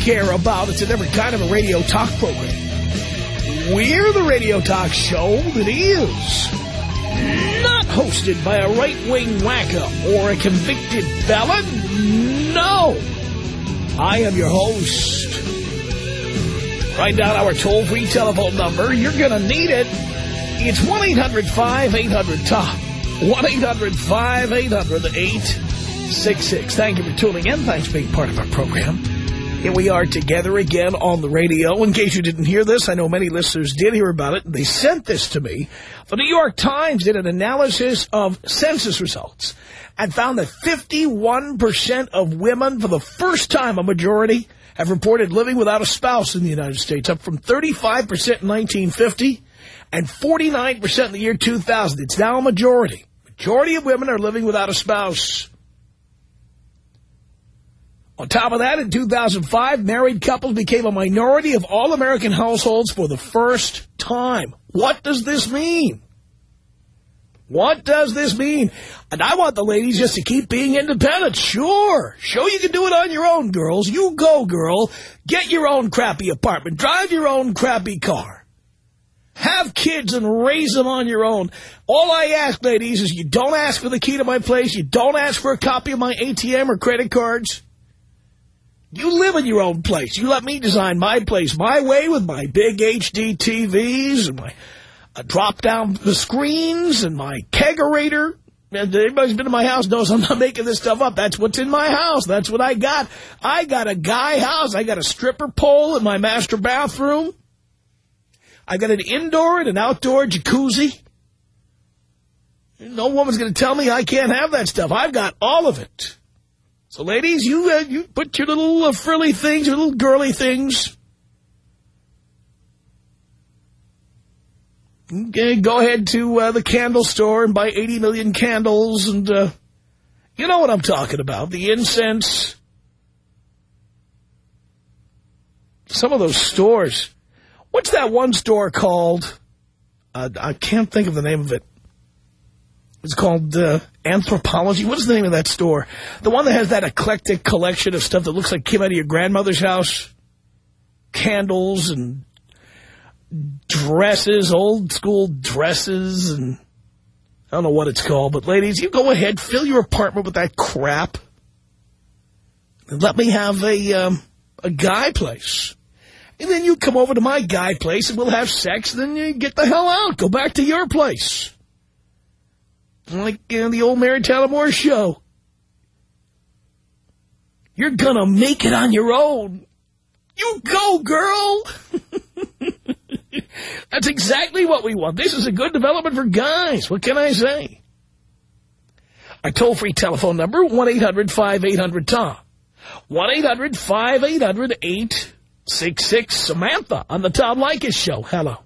care about. It's a different kind of a radio talk program. We're the radio talk show that is not hosted by a right-wing wacko or a convicted felon. No. I am your host. Write down our toll-free telephone number. You're going to need it. It's 1-800-5800-TOM. 1-800-5800-866. Thank you for tuning in. Thanks for being part of our program. Here we are together again on the radio. In case you didn't hear this, I know many listeners did hear about it. They sent this to me. The New York Times did an analysis of census results and found that 51% of women, for the first time a majority, have reported living without a spouse in the United States, up from 35% in 1950 and 49% in the year 2000. It's now a majority. Majority of women are living without a spouse. On top of that, in 2005, married couples became a minority of all American households for the first time. What does this mean? What does this mean? And I want the ladies just to keep being independent. Sure. Show you can do it on your own, girls. You go, girl. Get your own crappy apartment. Drive your own crappy car. Have kids and raise them on your own. All I ask, ladies, is you don't ask for the key to my place. You don't ask for a copy of my ATM or credit cards. You live in your own place. You let me design my place my way with my big HD TVs and my uh, drop-down screens and my kegerator. Everybody's been to my house knows I'm not making this stuff up. That's what's in my house. That's what I got. I got a guy house. I got a stripper pole in my master bathroom. I got an indoor and an outdoor jacuzzi. No woman's going to tell me I can't have that stuff. I've got all of it. So, ladies, you uh, you put your little uh, frilly things, your little girly things. Okay, go ahead to uh, the candle store and buy 80 million candles, and uh, you know what I'm talking about. The incense. Some of those stores. What's that one store called? Uh, I can't think of the name of it. It's called uh, Anthropologie. What's the name of that store? The one that has that eclectic collection of stuff that looks like came out of your grandmother's house. Candles and dresses, old school dresses, and I don't know what it's called. But ladies, you go ahead, fill your apartment with that crap. And let me have a, um, a guy place. And then you come over to my guy place and we'll have sex. Then you get the hell out. Go back to your place. Like know, the old Mary Tyler Moore show. You're gonna make it on your own. You go, girl. That's exactly what we want. This is a good development for guys. What can I say? Our toll-free telephone number, 1-800-5800-TOM. 1-800-5800-866. Samantha on the Tom Leykis Show. Hello.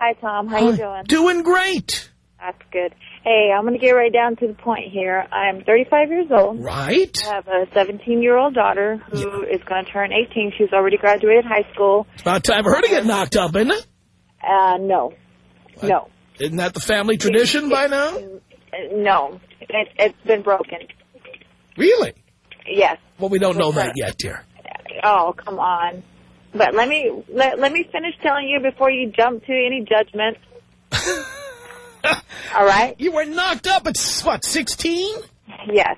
Hi, Tom. How you doing? Doing great. That's good. Hey, I'm going to get right down to the point here. I'm 35 years old. Right. I have a 17-year-old daughter who is going to turn 18. She's already graduated high school. It's about time for her to get knocked up, isn't it? Uh, no. No. Isn't that the family tradition by now? No. It, it's been broken. Really? Yes. Well, we don't know that yet, dear. Oh, come on. But let me let, let me finish telling you before you jump to any judgment. All right? You were knocked up at, what, 16? Yes.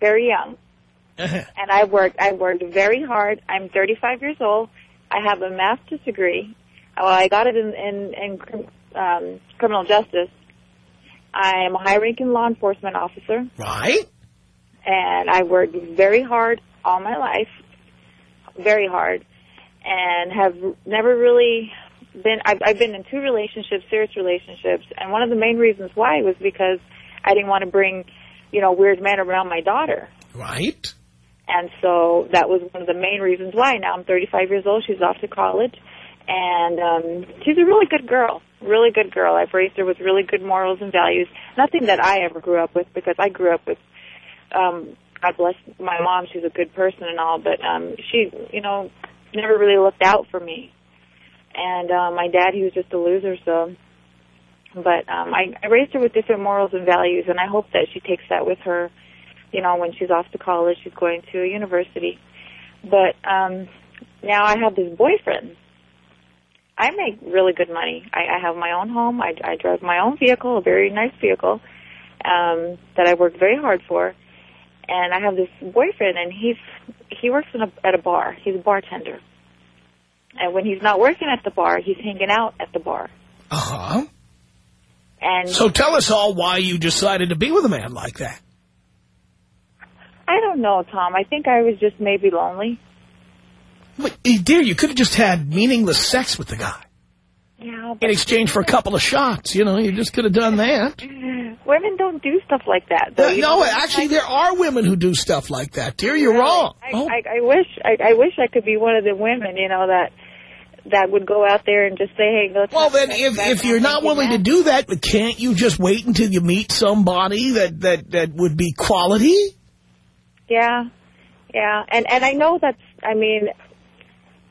Very young. Uh-huh. and I worked. I worked very hard. I'm 35 years old. I have a master's degree. Well, I got it in in, in um, criminal justice. I am a high-ranking law enforcement officer, Right? and I worked very hard all my life, very hard, and have never really been. I've, I've been in two relationships, serious relationships, and one of the main reasons why was because I didn't want to bring, you know, weird men around my daughter Right? And so that was one of the main reasons why. Now I'm 35 years old. She's off to college. And um, she's a really good girl, really good girl. I've raised her with really good morals and values. Nothing that I ever grew up with because I grew up with, um, God bless my mom. She's a good person and all, but um, she, you know, never really looked out for me. And uh, my dad, he was just a loser. So, but um, I, I raised her with different morals and values, and I hope that she takes that with her. You know, when she's off to college, she's going to a university. But um, now I have this boyfriend I make really good money. I, I have my own home. I, I drive my own vehicle, a very nice vehicle um, that I work very hard for. And I have this boyfriend, and he's he works in a, at a bar. He's a bartender. And when he's not working at the bar, he's hanging out at the bar. Uh huh. And so tell us all why you decided to be with a man like that. I don't know, Tom. I think I was just maybe lonely. But, dear, you could have just had meaningless sex with the guy. Yeah, in exchange for a couple of shots. You know, you just could have done that. Women don't do stuff like that. Though, no, actually, there are women who do stuff like that, dear. You're wrong. I, oh. I, I wish I, I wish I could be one of the women, you know, that that would go out there and just say, hey, let's... Well, then, if, if you're not willing to do that, can't you just wait until you meet somebody that, that, that would be quality? Yeah, yeah. And, and I know that's, I mean,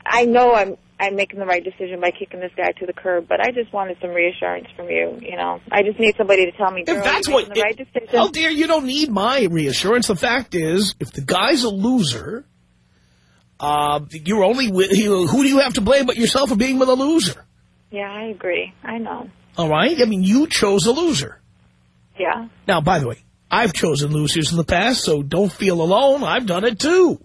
I know I'm I'm making the right decision by kicking this guy to the curb, but I just wanted some reassurance from you. You know, I just need somebody to tell me. If that's what, the right decision. Oh dear, you don't need my reassurance. The fact is, if the guy's a loser, uh, you're only with, who do you have to blame but yourself for being with a loser? Yeah, I agree. I know. All right. I mean, you chose a loser. Yeah. Now, by the way, I've chosen losers in the past, so don't feel alone. I've done it too.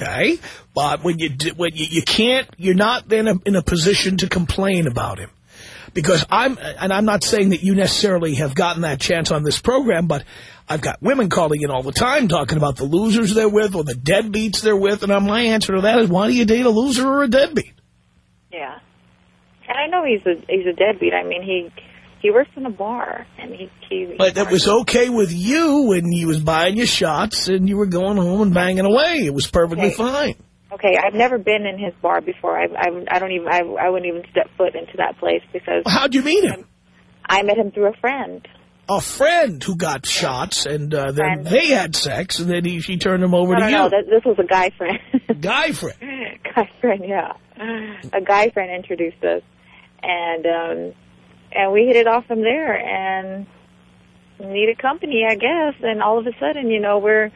Okay, but when you when you, you can't, you're not then in a position to complain about him. Because I'm, and I'm not saying that you necessarily have gotten that chance on this program, but I've got women calling in all the time talking about the losers they're with or the deadbeats they're with, and my answer to that is, why do you date a loser or a deadbeat? Yeah. And I know he's a he's a deadbeat. I mean, he he works in a bar, and he... he but that was okay with you when he was buying you shots and you were going home and banging away. It was perfectly okay. fine. Okay, I've never been in his bar before. I, I, I don't even, I, I wouldn't even step foot into that place because... How'd you meet him? I met him through a friend. A friend who got shots, and uh, then friend. they had sex, and then he, she turned him over no, to no, you. No, this was a guy friend. guy friend? guy friend, yeah. A guy friend introduced us. And um, and we hit it off from there and needed company, I guess. And all of a sudden, you know, we're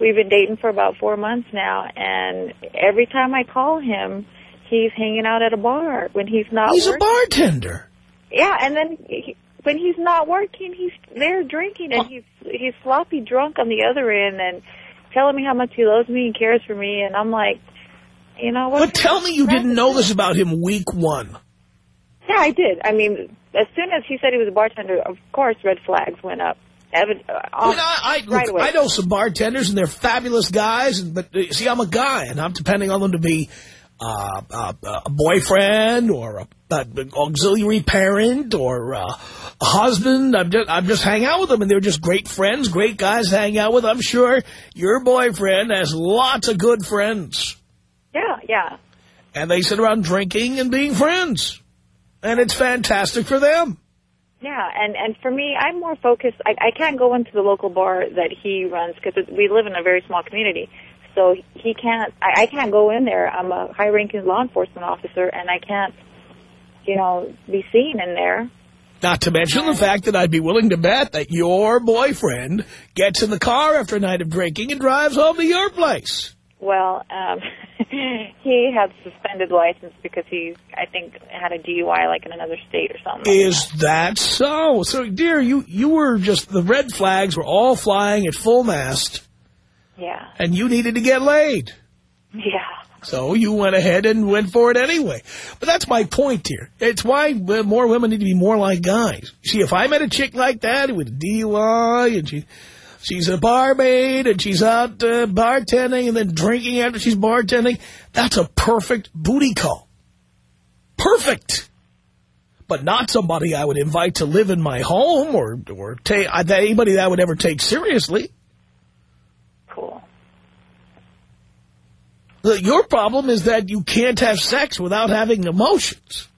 we've been dating for about four months now, and every time I call him, he's hanging out at a bar when he's not. He's working. a bartender. Yeah, and then he, when he's not working, he's there drinking, and he's he's sloppy drunk on the other end, and telling me how much he loves me and cares for me, and I'm like, you know what? But tell me you didn't know this about him week one. Yeah, I did. I mean, as soon as he said he was a bartender, of course, red flags went up. Evan, uh, I, mean, I, I, right look, I know some bartenders, and they're fabulous guys. But uh, see, I'm a guy, and I'm depending on them to be uh, uh, a boyfriend or an auxiliary parent or uh, a husband. I'm just I'm just hanging out with them, and they're just great friends, great guys to hang out with. I'm sure your boyfriend has lots of good friends. Yeah, yeah. And they sit around drinking and being friends. And it's fantastic for them. Yeah, and and for me, I'm more focused. I, I can't go into the local bar that he runs because we live in a very small community. So he can't. I, I can't go in there. I'm a high-ranking law enforcement officer, and I can't, you know, be seen in there. Not to mention the fact that I'd be willing to bet that your boyfriend gets in the car after a night of drinking and drives home to your place. Well, um, he had suspended license because he, I think, had a DUI like in another state or something. Is like that. that so? So, dear, you you were just the red flags were all flying at full mast. Yeah. And you needed to get laid. Yeah. So you went ahead and went for it anyway. But that's my point here. It's why more women need to be more like guys. See, if I met a chick like that with a DUI and she she's a barmaid and she's out uh, bartending and then drinking after she's bartending. That's a perfect booty call. Perfect. But not somebody I would invite to live in my home or, or take, anybody that I would ever take seriously. Your problem is that you can't have sex without having emotions.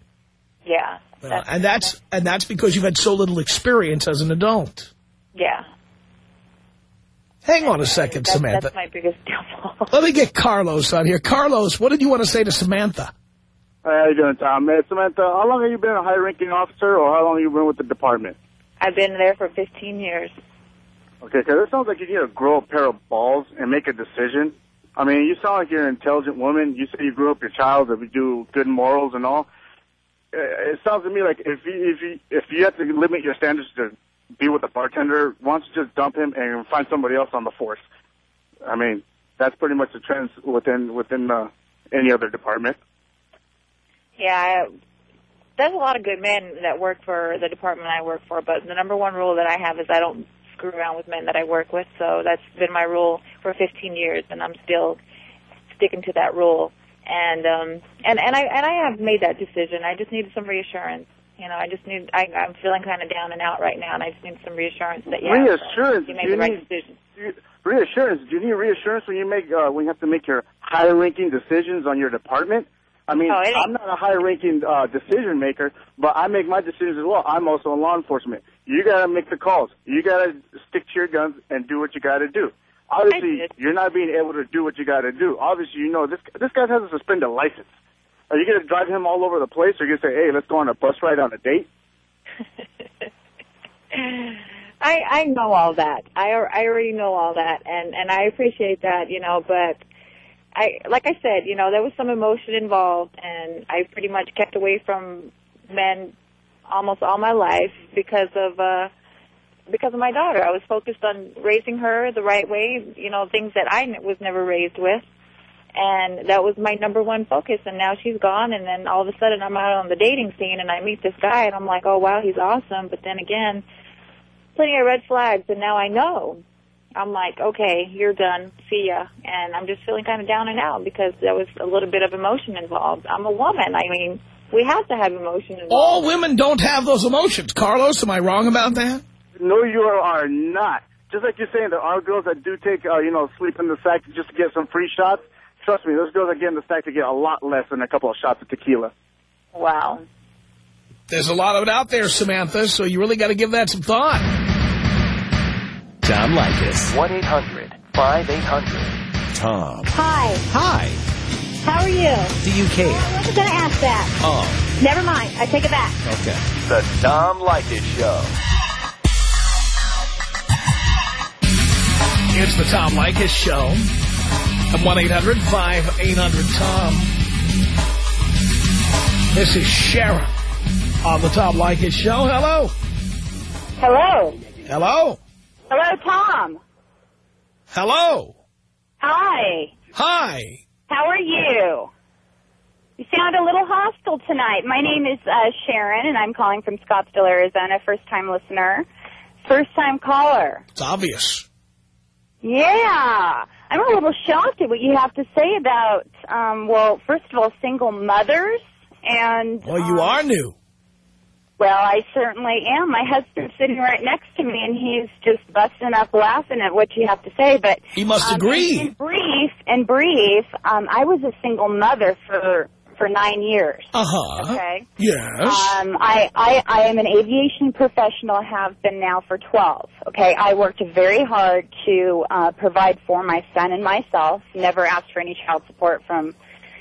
Yeah. Uh, and that's and that's because you've had so little experience as an adult. Yeah. Hang on a second, that's, Samantha. That's my biggest downfall. Let me get Carlos on here. Carlos, what did you want to say to Samantha? How you doing, Tom? Uh, Samantha, how long have you been a high-ranking officer, or how long have you been with the department? I've been there for 15 years. Okay, because it sounds like you need to grow a pair of balls and make a decision. I mean, you sound like you're an intelligent woman. You say you grew up your child, that we do good morals and all. Uh, It sounds to me like if you, if you if you have to limit your standards to be with a bartender, why don't you just dump him and find somebody else on the force? I mean, that's pretty much the trends within within uh, any other department. Yeah, I, there's a lot of good men that work for the department I work for, but the number one rule that I have is I don't screw around with men that I work with. So that's been my rule for 15 years, and I'm still sticking to that rule. And um, and and I and I have made that decision. I just need some reassurance. You know, I just need. I, I'm feeling kind of down and out right now, and I just need some reassurance that yeah, Reassurance? you made You the right need- decision. You- Reassurance. Do you need reassurance when you make uh, when you have to make your high-ranking decisions on your department? I mean, Oh, I'm not a high-ranking uh, decision maker, but I make my decisions as well. I'm also in law enforcement. You gotta make the calls. You gotta stick to your guns and do what you gotta do. Obviously, you're not being able to do what you gotta do. Obviously, you know this this guy has a suspended license. Are you gonna drive him all over the place, or are you gonna say, "Hey, let's go on a bus ride on a date"? I I know all that. I I already know all that, and and I appreciate that, you know. But I like I said, you know, there was some emotion involved, and I pretty much kept away from men almost all my life because of uh because of my daughter. I was focused on raising her the right way, you know, things that I was never raised with. And that was my number one focus. And now she's gone, and then all of a sudden I'm out on the dating scene, and I meet this guy, and I'm like, oh wow, he's awesome. But then again, plenty of red flags, and now I know. I'm like, okay, you're done. See ya. And I'm just feeling kind of down and out because there was a little bit of emotion involved. I'm a woman. I mean, we have to have emotion involved. All women don't have those emotions. Carlos, am I wrong about that? No, you are not. Just like you're saying, there are girls that do take, uh, you know, sleep in the sack just to get some free shots. Trust me, those girls that get in the sack to get a lot less than a couple of shots of tequila. Wow. There's a lot of it out there, Samantha, so you really got to give that some thought. Tom Leykis. 1-800-5800-TOM. Hi, Hi. How are you? Do you care? Oh, I wasn't going to ask that. Oh, Never mind. I take it back. okay. The Tom Leykis Show. It's the Tom Leykis Show at 1-800-5800-TOM. This is Sharon on the Tom Leykis Show. Hello. Hello. Hello. Hello, Tom. Hello. Hi. Hi. How are you? You sound a little hostile tonight. My name is uh, Sharon, and I'm calling from Scottsdale, Arizona. First-time listener. First-time caller. It's obvious. Yeah. I'm a little shocked at what you have to say about, um, well, first of all, single mothers. And Well, you um, are new. Well, I certainly am. My husband's sitting right next to me, and he's just busting up laughing at what you have to say. But He must um, agree. In, brief, in brief, um, I was a single mother for for nine years. Uh-huh. Okay. Yes. Um, I, I I am an aviation professional. Have been now for twelve. Okay. I worked very hard to uh, provide for my son and myself. Never asked for any child support from,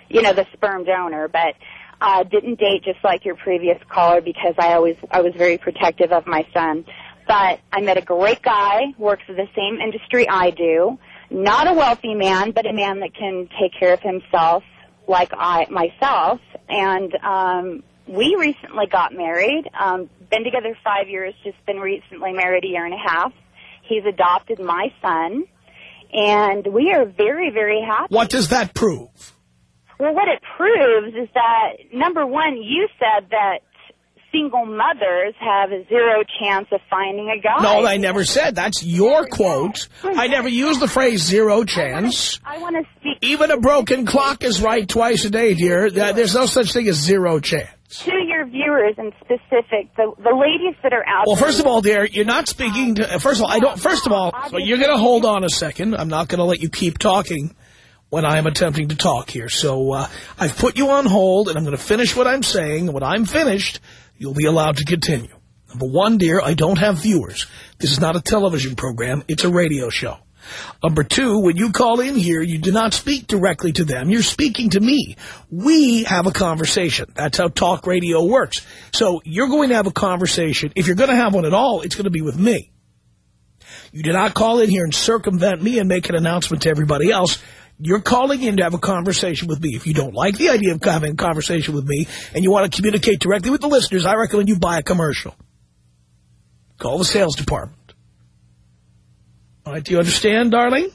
you know, the sperm donor, but uh, didn't date just like your previous caller because I always I was very protective of my son. But I met a great guy, works in the same industry I do. Not a wealthy man, but a man that can take care of himself like I myself. And um, we recently got married. Um, been together five years. Just been recently married a year and a half. He's adopted my son, and we are very very happy. What does that prove? Well, what it proves is that, number one, you said that single mothers have a zero chance of finding a guy. No, I never said. That's your quote. I never used the phrase zero chance. I want to speak Even a broken clock is right twice a day, dear. There's no such thing as zero chance. to your viewers in specific, the, the ladies that are out Well, first of all, dear, you're not speaking to... First of all, I don't... First of all, well, you're going to hold on a second. I'm not going to let you keep talking when I am attempting to talk here. So uh, I've put you on hold, and I'm going to finish what I'm saying. And when I'm finished, you'll be allowed to continue. Number one, dear, I don't have viewers. This is not a television program. It's a radio show. Number two, when you call in here, you do not speak directly to them. You're speaking to me. We have a conversation. That's how talk radio works. So you're going to have a conversation. If you're going to have one at all, it's going to be with me. You do not call in here and circumvent me and make an announcement to everybody else. You're calling in to have a conversation with me. If you don't like the idea of having a conversation with me and you want to communicate directly with the listeners, I recommend you buy a commercial. Call the sales department. All right, do you understand, darling?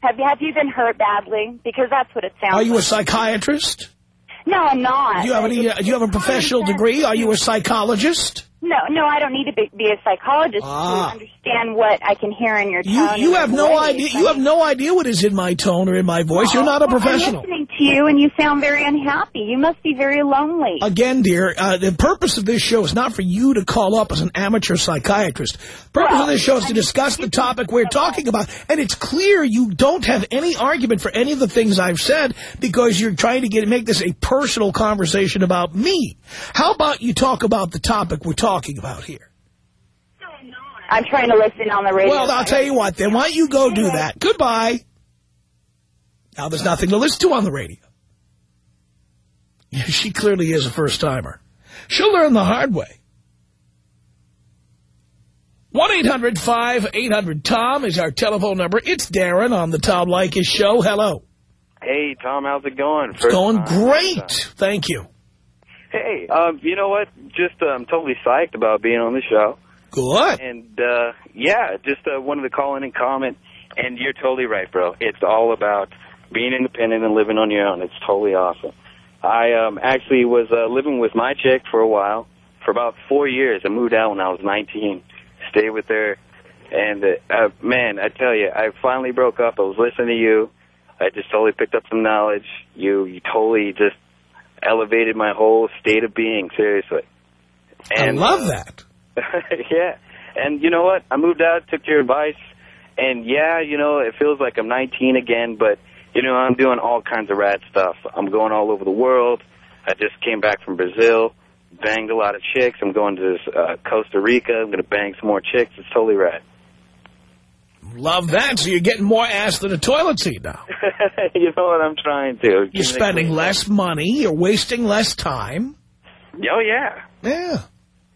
Have you have you been hurt badly? Because that's what it sounds. Like. Are you a psychiatrist? No, I'm not. Do you have any? Uh, do you have a professional degree? Are you a psychologist? No, no, I don't need to be, be a psychologist Ah. to understand what I can hear in your tone. You you have no voice. idea. You have no idea what is in my tone or in my voice. You're not a well, professional. I'm listening to you, and you sound very unhappy. You must be very lonely. Again, dear, uh, the purpose of this show is not for you to call up as an amateur psychiatrist. The purpose of this show is to discuss the topic we're talking about. And it's clear you don't have any argument for any of the things I've said because you're trying to get make this a personal conversation about me. How about you talk about the topic we're talking about here? I'm trying to listen on the radio. Well, I'll tell you what, then why don't you go do that? Goodbye. Now there's nothing to listen to on the radio. She clearly is a first-timer. She'll learn the hard way. 1-800-5800-TOM is our telephone number. It's Darren on the Tom Leykis Show. Hello. Hey, Tom, how's it going? It's First going time. great. Thank you. Hey, um, you know what? Just I'm totally psyched about being on the show. Good. And, uh, yeah, just uh, wanted to call in and comment. And you're totally right, bro. It's all about being independent and living on your own. It's totally awesome. I um, actually was uh, living with my chick for a while, for about four years. I moved out when I was 19, stayed with her. And, uh, uh, man, I tell you, I finally broke up. I was listening to you. I just totally picked up some knowledge. You, you totally just elevated my whole state of being, seriously. And, I love uh, that. yeah. And you know what? I moved out, took your advice, and yeah, you know, it feels like I'm 19 again, but, you know, I'm doing all kinds of rad stuff. I'm going all over the world. I just came back from Brazil, banged a lot of chicks. I'm going to uh, Costa Rica. I'm going to bang some more chicks. It's totally rad. Love that. So you're getting more ass than a toilet seat now. you know what I'm trying to. You're spending less money. You're wasting less time. Oh, yeah. Yeah.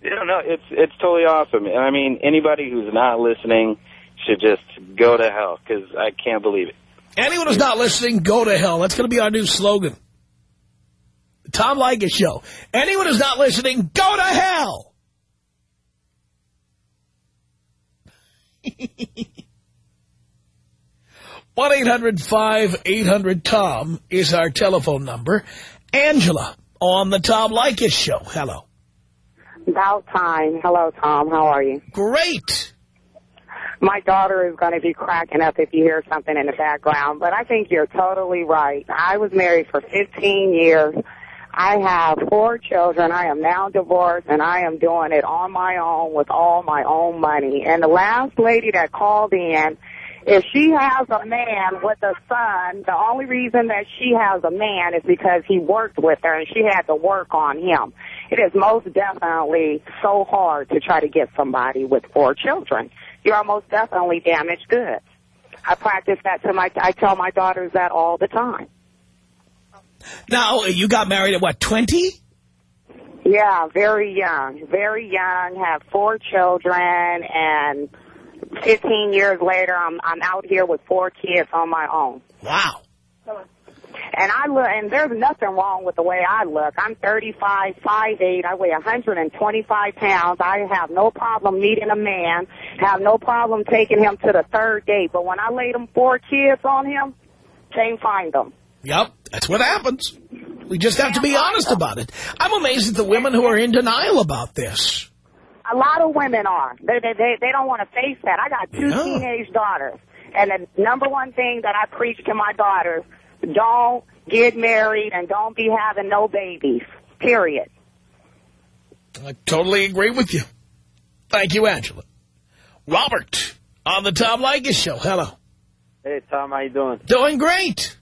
You know, no, it's it's totally awesome. And I mean, anybody who's not listening should just go to hell because I can't believe it. Anyone who's not listening, go to hell. That's going to be our new slogan. The Tom Leykis Show. Anyone who's not listening, go to hell. one 800 tom is our telephone number. Angela on the Tom Leykis Show. Hello. About time. Hello, Tom. How are you? Great. My daughter is going to be cracking up if you hear something in the background, but I think you're totally right. I was married for 15 years. I have four children. I am now divorced, and I am doing it on my own with all my own money. And the last lady that called in, if she has a man with a son, the only reason that she has a man is because he worked with her and she had to work on him. It is most definitely so hard to try to get somebody with four children. You are most definitely damaged goods. I practice that to my, I tell my daughters that all the time. Now, oh, you got married at what, 20? Yeah, very young, very young, have four children, and 15 years later, I'm I'm out here with four kids on my own. Wow. And I look, and there's nothing wrong with the way I look. I'm 35, 5'8", I weigh 125 pounds. I have no problem meeting a man, have no problem taking him to the third date. But when I laid them four kids on him, can't find them. Yep, that's what happens. We just have to be honest about it. I'm amazed at the women who are in denial about this. A lot of women are. They they they, they don't want to face that. I got two Yeah. teenage daughters, and the number one thing that I preach to my daughters: don't get married and don't be having no babies. Period. I totally agree with you. Thank you, Angela. Robert, on the Tom Leykis Show. Hello. Hey, Tom, how you doing? Doing great.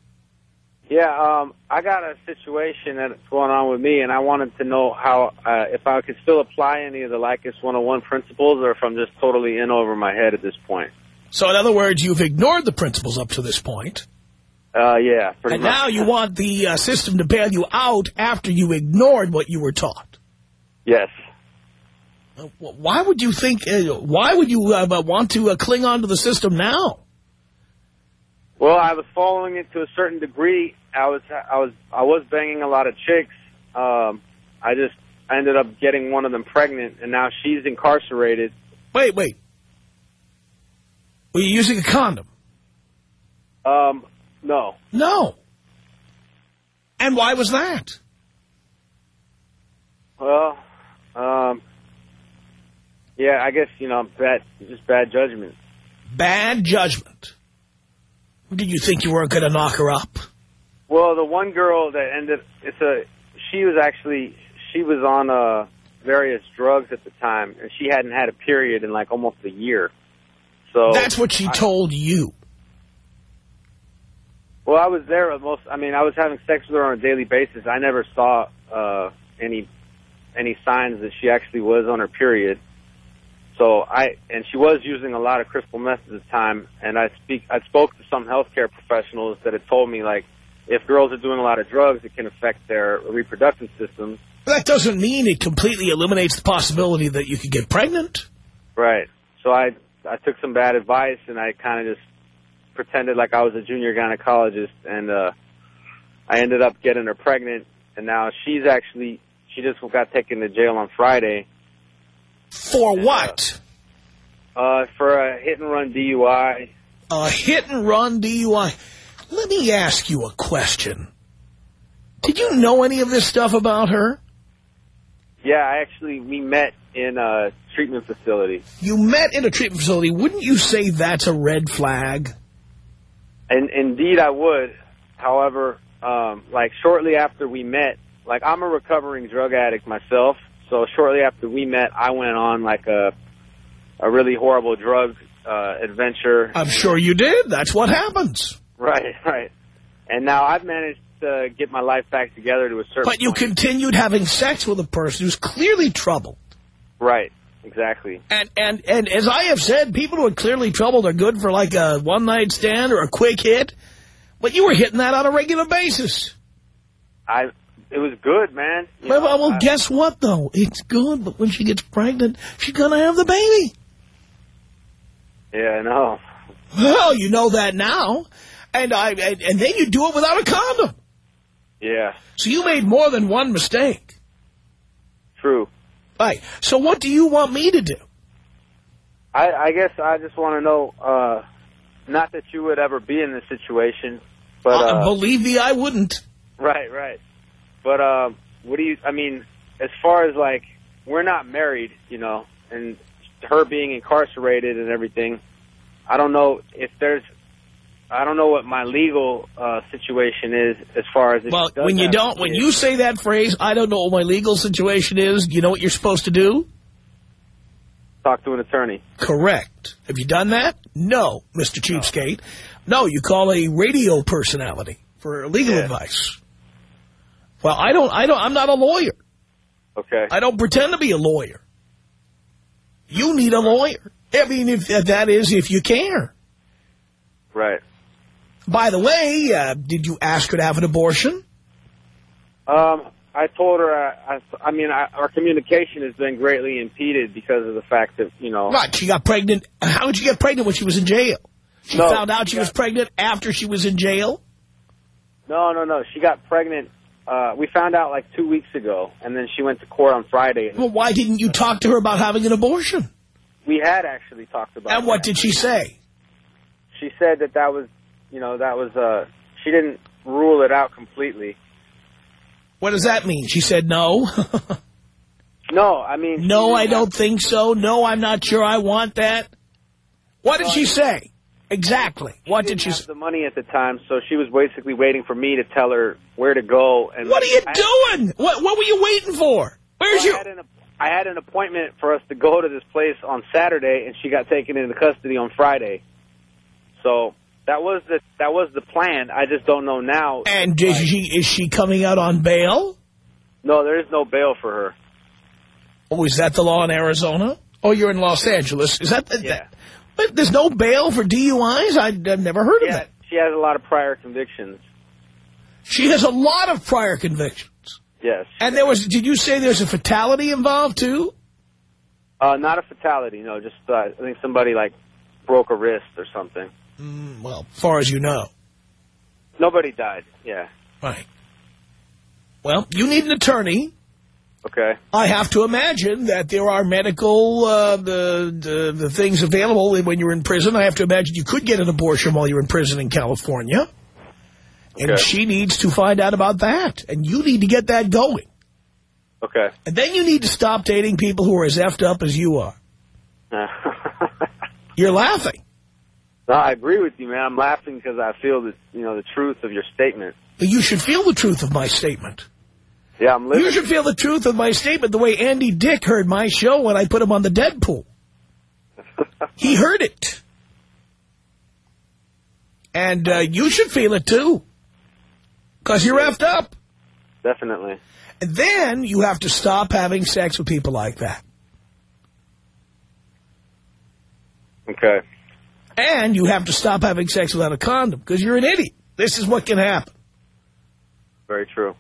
Yeah, um, I got a situation that's going on with me, and I wanted to know how, uh, if I could still apply any of the Leykis 101 principles, or if I'm just totally in over my head at this point. So in other words, you've ignored the principles up to this point. Uh, yeah, pretty And much. now you want the uh, system to bail you out after you ignored what you were taught. Yes. Uh, Why would you think, uh, why would you uh, want to uh, cling on to the system now? Well, I was following it to a certain degree. I was, I was, I was banging a lot of chicks. Um, I just ended up getting one of them pregnant, and now she's incarcerated. Wait, wait. Were you using a condom? Um, no. No. And why was that? Well, um, yeah, I guess you know, bad, just bad judgment. Bad judgment. Did you think you weren't going to knock her up? Well, the one girl that ended, it's a, she was actually, she was on uh various drugs at the time, and she hadn't had a period in like almost a year. So That's what she I- told you. Well, I was there most. I mean, I was having sex with her on a daily basis. I never saw uh, any any signs that she actually was on her period. So I and she was using a lot of crystal meth at the time. And I speak. I spoke to some healthcare professionals that had told me like, if girls are doing a lot of drugs, it can affect their reproductive systems. That doesn't mean it completely eliminates the possibility that you could get pregnant. Right. So I I took some bad advice and I kind of just pretended like I was a junior gynecologist and uh I ended up getting her pregnant and now she's actually she just got taken to jail on Friday For what? uh for a hit and run DUI. A hit and run DUI. Let me ask you a question. Did you know any of this stuff about her? Yeah, I actually we met in a treatment facility. You met in a treatment facility. Wouldn't you say that's a red flag? And indeed I would. However, um like shortly after we met, like I'm a recovering drug addict myself, so shortly after we met, I went on like a a really horrible drug uh adventure. I'm sure you did. That's what happens. Right, right. And now I've managed to get my life back together to a certain But you point. continued having sex with a person who's clearly troubled. Right, exactly. And, and, and as I have said, people who are clearly troubled are good for like a one-night stand or a quick hit. But you were hitting that on a regular basis. I it was good, man. You Well, know, well, I- guess what, though? It's good, but when she gets pregnant, she's going to have the baby. Yeah, I know. Well, you know that now. And I and, and then you do it without a condom. Yeah, So you made more than one mistake. true. Right. So what do you want me to do? I, I guess I just want to know, uh, not that you would ever be in this situation, but Uh, uh, believe me, I wouldn't. right, right. But uh, what do you? I mean, as far as like, we're not married, you know, and her being incarcerated and everything. I don't know if there's. I don't know what my legal uh, situation is as far as Well, when you don't, when you say that phrase, I don't know what my legal situation is. You know what you're supposed to do? talk to an attorney. Correct. Have you done that? No, Mr. Cheapskate. No, you call a radio personality for legal Yeah. advice. Well, I don't, I don't, I'm not a lawyer. Okay. I don't pretend to be a lawyer. You need a lawyer. I mean, if that is, if you care. right. By the way, uh, did you ask her to have an abortion? Um, I told her. I, I, I mean, I, our communication has been greatly impeded because of the fact that you know. Right, she got pregnant. How did she get pregnant when she was in jail? She No, found out she she was pregnant after she was in jail? No, no, no. She got pregnant. Uh, we found out like two weeks ago, and then she went to court on Friday. Well, why didn't you talk to her about having an abortion? We had actually talked about. And what that. did she say? She said that that was, you know, that was. Uh, she didn't rule it out completely. What does that mean? She said no. No, I mean. no, I don't think so. No, I'm not sure I want that. What did she say? Exactly. What She did didn't she have the money at the time, so she was basically waiting for me to tell her where to go. And What are you I- doing? What What were you waiting for? Where's Well, your... I had, an, I had an appointment for us to go to this place on Saturday, and she got taken into custody on Friday. So That was the that was the plan. I just don't know now. And is she, is she coming out on bail? No, there is no bail for her. Oh, is that the law in Arizona? Oh, you're in Los Angeles. Is that... Yeah. that but there's no bail for DUIs? I, have never heard of Yeah, that. she has a lot of prior convictions. She has a lot of prior convictions. Yes. And there was... Did you say there's a fatality involved, too? Uh, not a fatality, no. Just uh, I think somebody like broke a wrist or something. Mm, well, far as you know. Nobody died. Yeah. Right. Well, you need an attorney. Okay. I have to imagine that there are medical uh, the, the the things available when you're in prison. I have to imagine you could get an abortion while you're in prison in California. And Okay. she needs to find out about that. And you need to get that going. Okay. And then you need to stop dating people who are as effed up as you are. You're laughing. no, I agree with you, man. I'm laughing because I feel that you know the truth of your statement. But you should feel the truth of my statement. Yeah, I'm. You should feel the truth of my statement the way Andy Dick heard my show when I put him on the Deadpool. He heard it. And uh, you should feel it, too. Because you're effed up. Definitely. And then you have to stop having sex with people like that. Okay. And you have to stop having sex without a condom because you're an idiot. This is what can happen. Very true.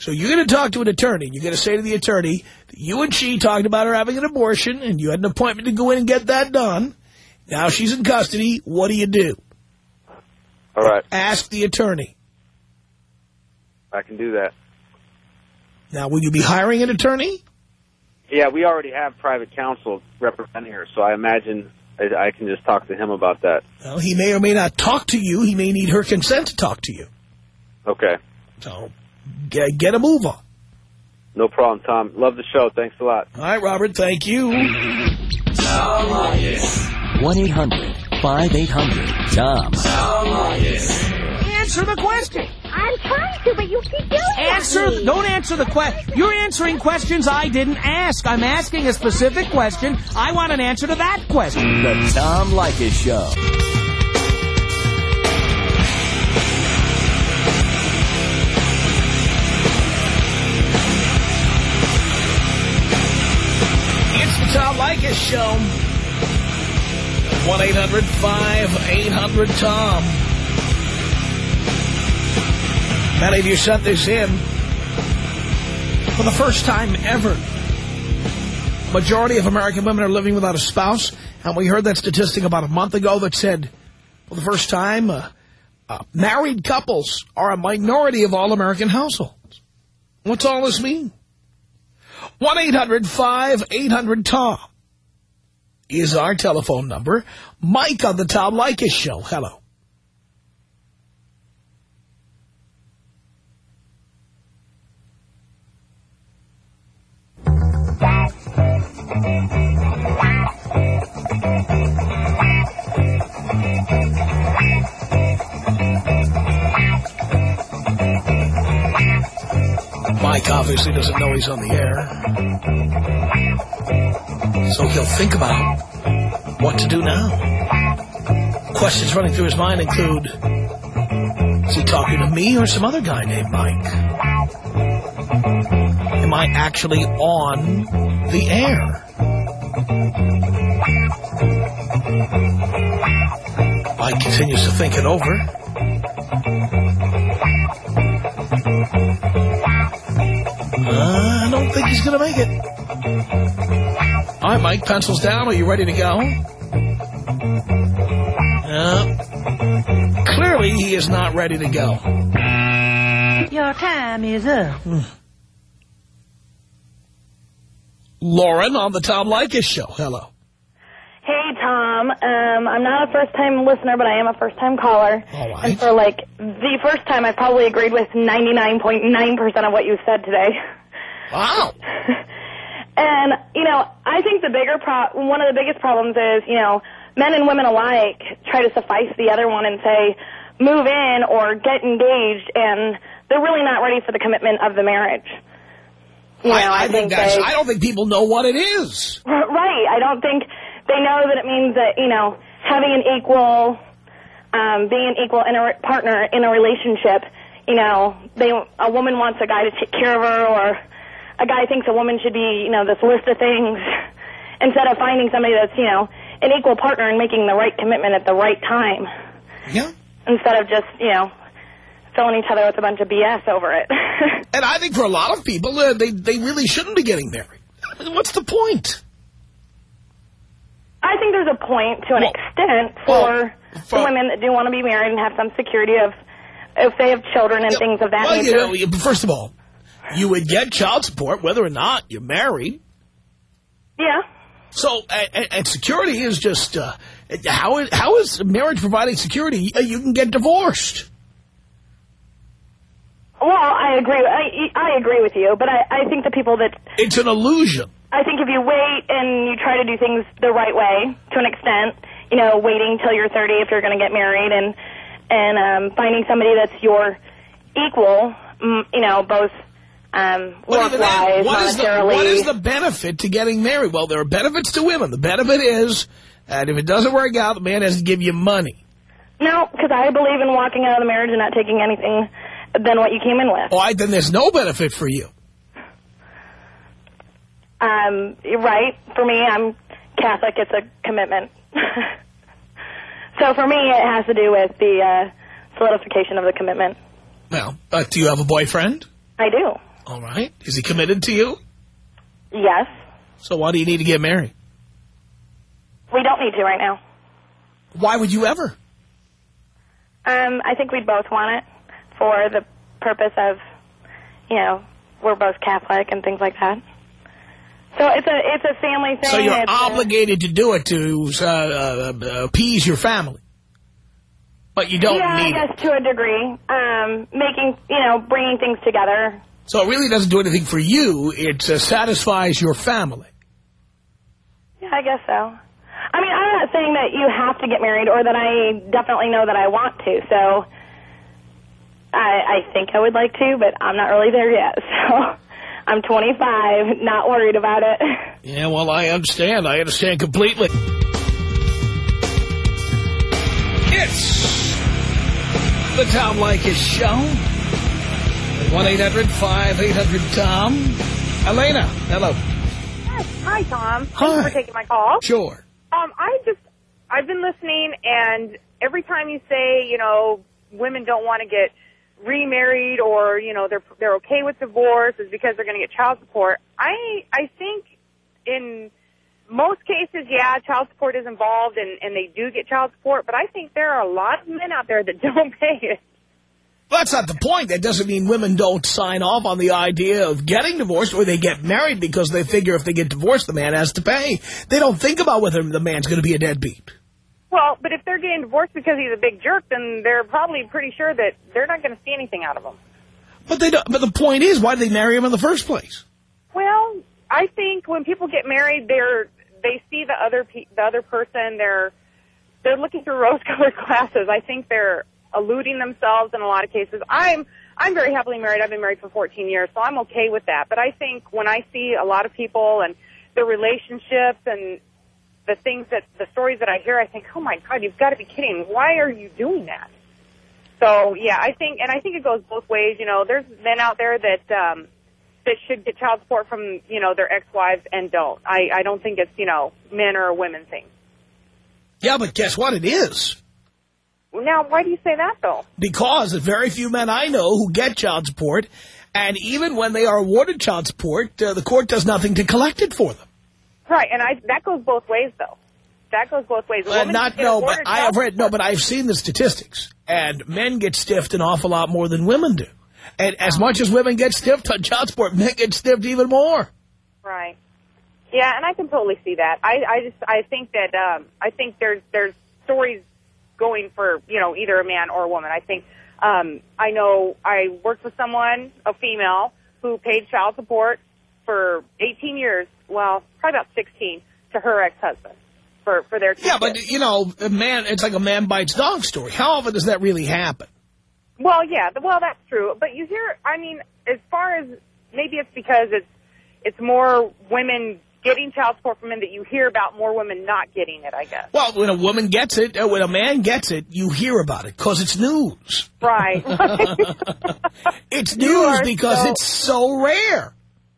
So you're going to talk to an attorney. You're going to say to the attorney that you and she talked about her having an abortion and you had an appointment to go in and get that done. Now she's in custody. What do you do? All right. Ask the attorney. I can do that. Now, will you be hiring an attorney? Yeah, we already have private counsel representing her, so I imagine I, I can just talk to him about that. Well, he may or may not talk to you. He may need her consent to talk to you. Okay. So get, get a move on. No problem, Tom. Love the show. Thanks a lot. All right, Robert, thank you. 1-800-5800-TOM. Answer the question. I'm trying to, but you keep doing Answer. that. Don't answer the question. You're answering questions I didn't ask. I'm asking a specific question. I want an answer to that question. The Tom Leykis Show. Leykis Show. 1-800-5800-TOM. Many of you sent this in for the first time ever. Majority of American women are living without a spouse, and we heard that statistic about a month ago that said, for the first time, uh, uh, married couples are a minority of all American households. What's all this mean? 1-800-5800-TOM is our telephone number. Mike on the Tom Leykis Show. Hello. Mike obviously doesn't know he's on the air. So he'll think about what to do now. Questions running through his mind include, is he talking to me or some other guy named Mike? Am I actually on the air? Mike continues to think it over. He's going to make it. All right, Mike, pencils down. Are you ready to go? Uh, clearly, he is not ready to go. Your time is up. Lauren on the Tom Leykis Show. Hello. Hey, Tom. Um, I'm not a first-time listener, but I am a first-time caller. All right. And for, like, the first time, I probably agreed with 99.9% of what you said today. Wow. And, you know, I think the bigger pro- one of the biggest problems is, you know, men and women alike try to suffice the other one and say, move in or get engaged, and they're really not ready for the commitment of the marriage. You know, I, I think that's. they- I don't think people know what it is. Right. I don't think they know that it means that, you know, having an equal um, being an equal in a partner in a relationship. You know, they a woman wants a guy to take care of her, or a guy thinks a woman should be, you know, this list of things. Instead of finding somebody that's, you know, an equal partner and making the right commitment at the right time. Yeah. Instead of just, you know, filling each other with a bunch of BS over it. And I think for a lot of people, uh, they, they really shouldn't be getting married. What's the point? I think there's a point to an Well, extent well, for, for- the women that do want to be married and have some security of if they have children and things of that Well, you nature. know, first of all, you would get child support whether or not you're married. yeah. So, and, and security is just, uh, how, is, how is marriage providing security? You can get divorced. Well, I agree. I I agree with you, but I I think the people that It's an illusion. I think if you wait and you try to do things the right way to an extent, you know, waiting till you're 30 if you're going to get married and and um, finding somebody that's your equal, mm, you know, both um, Well, even then, work-wise, what is the what is the benefit to getting married? Well, there are benefits to women. The benefit is that if it doesn't work out, the man has to give you money. No, because I believe in walking out of the marriage and not taking anything than what you came in with. All right, then there's no benefit for you. Um, right. For me, I'm Catholic. It's a commitment. so for me, it has to do with the uh, solidification of the commitment. Well, uh, do you have a boyfriend? I do. All right. Is he committed to you? Yes. So why do you need to get married? We don't need to right now. Why would you ever? Um, I think we'd both want it for the purpose of, you know, we're both Catholic and things like that. So it's a it's a family thing. So you're It's a- obligated to do it to uh, uh, appease your family. But you don't yeah, need I it. guess to a degree. Um, making you know, bringing things together. So it really doesn't do anything for you. It uh, satisfies your family. Yeah, I guess so. I mean, I'm not saying that you have to get married or that I definitely know that I want to. So I, I think I would like to, but I'm not really there yet. So I'm 25, not worried about it. Yeah, well, I understand. I understand completely. It's the Tom Leykis Show. 1-800-5800-TOM. Elena, hello. Hi, Tom. Thank Hi. you for taking my call. Sure. Um, I just, I've been listening, and every time you say, you know, women don't want to get remarried or, you know, they're they're okay with divorce is because they're going to get child support. I I think in most cases, yeah, child support is involved, and and they do get child support. But I think there are a lot of men out there that don't pay it. That's not the point. That doesn't mean women don't sign off on the idea of getting divorced or they get married because they figure if they get divorced, the man has to pay. They don't think about whether the man's going to be a deadbeat. Well, but if they're getting divorced because he's a big jerk, then they're probably pretty sure that they're not going to see anything out of him. But they don't, but the point is, why did they marry him in the first place? Well, I think when people get married, they're they see the other pe- the other person. They're they're looking through rose-colored glasses. I think they're eluding themselves in a lot of cases. I'm I'm very happily married. I've been married for 14 years, so I'm okay with that. But I think when I see a lot of people and their relationships and the things that the stories that I hear, I think, oh my God, you've got to be kidding! Why are you doing that? So yeah, I think, and I think it goes both ways. You know, there's men out there that um, that should get child support from you know their ex-wives and don't. I I don't think it's you know men or women thing. Yeah, but guess what? It is. Now, why do you say that though? Because very few men I know who get child support, and even when they are awarded child support, uh, the court does nothing to collect it for them. Right, and I that goes both ways though. That goes both ways. Uh, not no, but I have read no, but I've seen the statistics, and men get stiffed an awful lot more than women do. And as much as women get stiffed on child support, men get stiffed even more. Right. Yeah, and I can totally see that. I I just I think that um I think there's there's stories going for, you know, either a man or a woman. I think um I know I worked with someone, a female, who paid child support for 18 years, well, probably about 16 to her ex-husband for for their Yeah, but you know, a man, it's like a man bites dog story. How often does that really happen? Well, yeah, well that's true. But you hear, I mean, as far as maybe it's because it's it's more women getting child support from men that you hear about more women not getting it, I guess. Well, when a woman gets it, uh, when a man gets it, you hear about it because it's news. Right. It's news because so- it's so rare.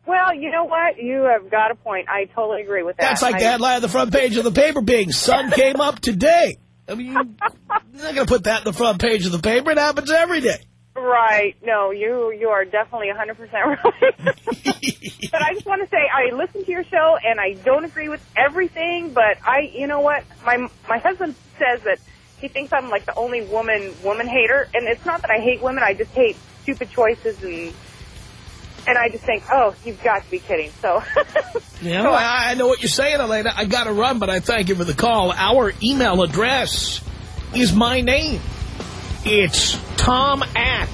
well, you know what? You have got a point. I totally agree with that. That's like I, the headline on the front page of the paper being, sun came up today. I mean, you're not going to put that in the front page of the paper. It happens every day. Right. No, you you are definitely 100% right. but I just want to say I listen to your show and I don't agree with everything, but I you know what? My my husband says that he thinks I'm like the only woman woman hater and it's not that I hate women, I just hate stupid choices and and I just think, "Oh, you've got to be kidding." So Yeah, well, I, I know what you're saying, Elena. I got to run, but I thank you for the call. Our email address is my name. It's Tom at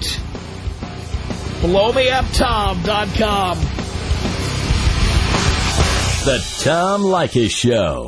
blowmeuptom.com. The Tom Leykis Show.